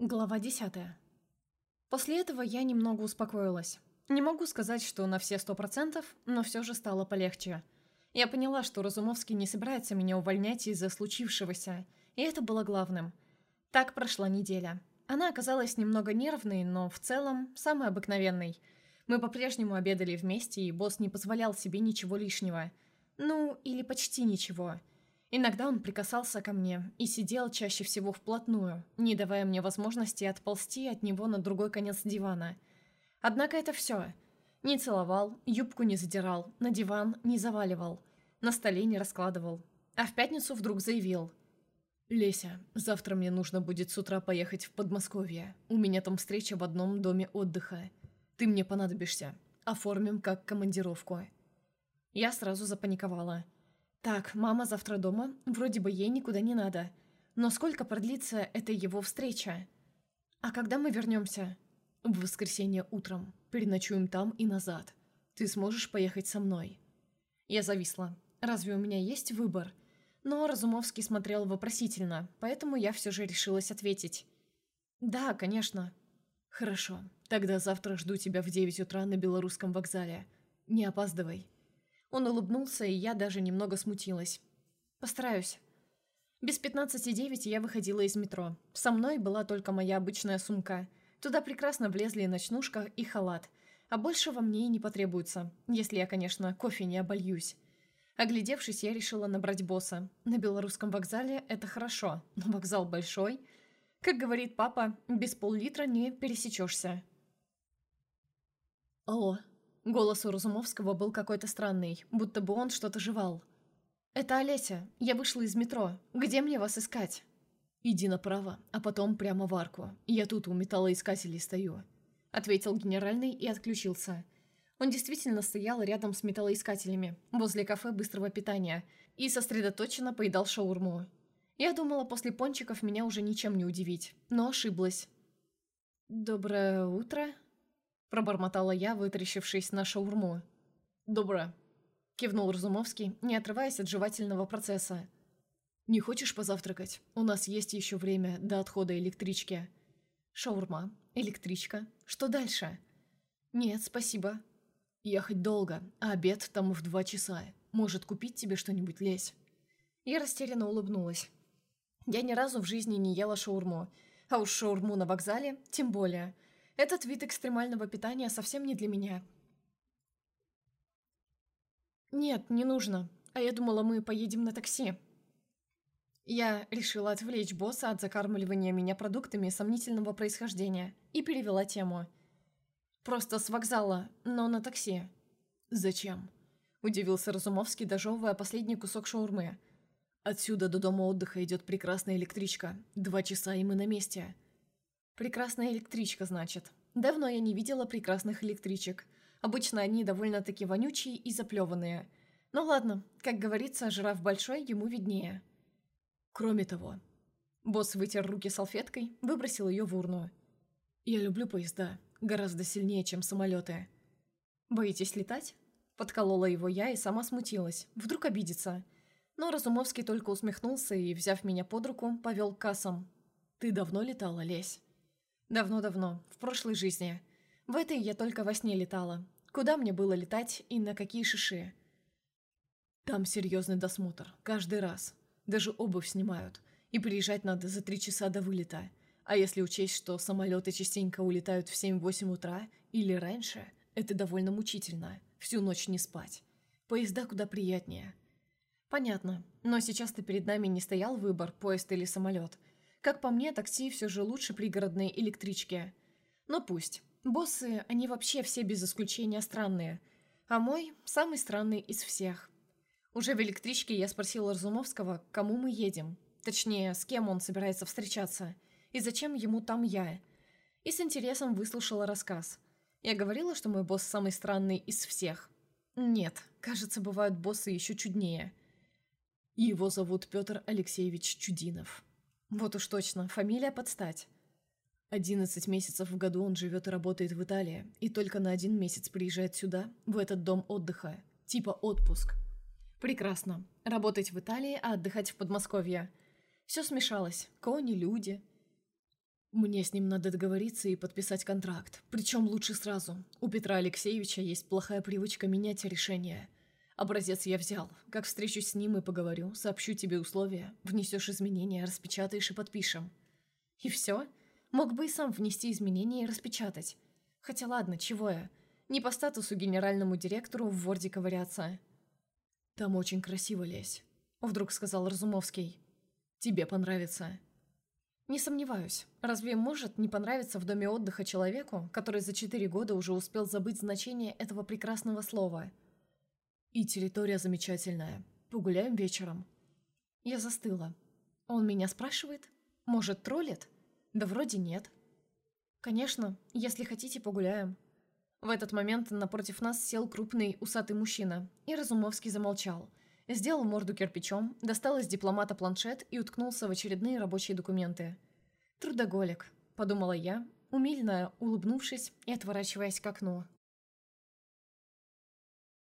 Глава 10. После этого я немного успокоилась. Не могу сказать, что на все сто процентов, но все же стало полегче. Я поняла, что Разумовский не собирается меня увольнять из-за случившегося, и это было главным. Так прошла неделя. Она оказалась немного нервной, но в целом самой обыкновенной. Мы по-прежнему обедали вместе, и босс не позволял себе ничего лишнего. Ну, или почти ничего. Иногда он прикасался ко мне и сидел чаще всего вплотную, не давая мне возможности отползти от него на другой конец дивана. Однако это все. Не целовал, юбку не задирал, на диван не заваливал, на столе не раскладывал. А в пятницу вдруг заявил. «Леся, завтра мне нужно будет с утра поехать в Подмосковье. У меня там встреча в одном доме отдыха. Ты мне понадобишься. Оформим как командировку». Я сразу запаниковала. Так, мама завтра дома, вроде бы ей никуда не надо. Но сколько продлится эта его встреча? А когда мы вернемся? В воскресенье утром. Переночуем там и назад. Ты сможешь поехать со мной? Я зависла. Разве у меня есть выбор? Но Разумовский смотрел вопросительно, поэтому я все же решилась ответить. «Да, конечно». «Хорошо. Тогда завтра жду тебя в девять утра на Белорусском вокзале. Не опаздывай». Он улыбнулся, и я даже немного смутилась. «Постараюсь». Без пятнадцати девять я выходила из метро. Со мной была только моя обычная сумка. Туда прекрасно влезли ночнушка и халат. А больше во мне и не потребуется, если я, конечно, кофе не обольюсь. Оглядевшись, я решила набрать босса. На белорусском вокзале это хорошо, но вокзал большой. Как говорит папа, без пол-литра не пересечешься. «Алло», Голос у Разумовского был какой-то странный, будто бы он что-то жевал. «Это Олеся. Я вышла из метро. Где мне вас искать?» «Иди направо, а потом прямо в арку. Я тут у металлоискателей стою», — ответил генеральный и отключился. Он действительно стоял рядом с металлоискателями, возле кафе быстрого питания, и сосредоточенно поедал шаурму. Я думала, после пончиков меня уже ничем не удивить, но ошиблась. «Доброе утро», Пробормотала я, вытрящившись на шаурму. «Добро», — кивнул Разумовский, не отрываясь от жевательного процесса. «Не хочешь позавтракать? У нас есть еще время до отхода электрички». «Шаурма, электричка. Что дальше?» «Нет, спасибо». «Ехать долго, а обед там в два часа. Может, купить тебе что-нибудь, лезь?» Я растерянно улыбнулась. Я ни разу в жизни не ела шаурму, а уж шаурму на вокзале тем более — этот вид экстремального питания совсем не для меня. «Нет, не нужно. А я думала, мы поедем на такси». Я решила отвлечь босса от закармливания меня продуктами сомнительного происхождения и перевела тему. «Просто с вокзала, но на такси». «Зачем?» – удивился Разумовский, дожевывая последний кусок шаурмы. «Отсюда до дома отдыха идет прекрасная электричка. Два часа, и мы на месте». Прекрасная электричка, значит. Давно я не видела прекрасных электричек. Обычно они довольно-таки вонючие и заплеванные. Ну ладно, как говорится, жираф большой, ему виднее. Кроме того... Босс вытер руки салфеткой, выбросил ее в урну. «Я люблю поезда. Гораздо сильнее, чем самолеты». «Боитесь летать?» Подколола его я и сама смутилась. Вдруг обидится. Но Разумовский только усмехнулся и, взяв меня под руку, повел к кассам. «Ты давно летала, Лесь?» Давно-давно, в прошлой жизни. В этой я только во сне летала. Куда мне было летать и на какие шиши? Там серьезный досмотр, каждый раз. Даже обувь снимают. И приезжать надо за три часа до вылета. А если учесть, что самолеты частенько улетают в 7-8 утра или раньше, это довольно мучительно. Всю ночь не спать. Поезда куда приятнее. Понятно. Но сейчас-то перед нами не стоял выбор, поезд или самолет. Как по мне, такси все же лучше пригородной электрички. Но пусть. Боссы, они вообще все без исключения странные. А мой – самый странный из всех. Уже в электричке я спросила Разумовского, к кому мы едем. Точнее, с кем он собирается встречаться. И зачем ему там я. И с интересом выслушала рассказ. Я говорила, что мой босс самый странный из всех. Нет, кажется, бывают боссы еще чуднее. Его зовут Петр Алексеевич Чудинов. Вот уж точно, фамилия под стать. Одиннадцать месяцев в году он живет и работает в Италии, и только на один месяц приезжает сюда, в этот дом отдыха, типа отпуск. Прекрасно. Работать в Италии, а отдыхать в Подмосковье. Все смешалось. Кони, люди. Мне с ним надо договориться и подписать контракт. Причем лучше сразу. У Петра Алексеевича есть плохая привычка менять решения. Образец я взял. Как встречусь с ним и поговорю, сообщу тебе условия, внесешь изменения, распечатаешь и подпишем. И все? Мог бы и сам внести изменения и распечатать. Хотя ладно, чего я? Не по статусу генеральному директору в Ворде ковыряться. «Там очень красиво, Лесь», — вдруг сказал Разумовский. «Тебе понравится». Не сомневаюсь. Разве может не понравиться в доме отдыха человеку, который за четыре года уже успел забыть значение этого прекрасного слова? И территория замечательная. Погуляем вечером. Я застыла. Он меня спрашивает? Может, троллит? Да вроде нет. Конечно, если хотите, погуляем. В этот момент напротив нас сел крупный усатый мужчина, и Разумовский замолчал. Сделал морду кирпичом, достал из дипломата планшет и уткнулся в очередные рабочие документы. «Трудоголик», — подумала я, умильно улыбнувшись и отворачиваясь к окну.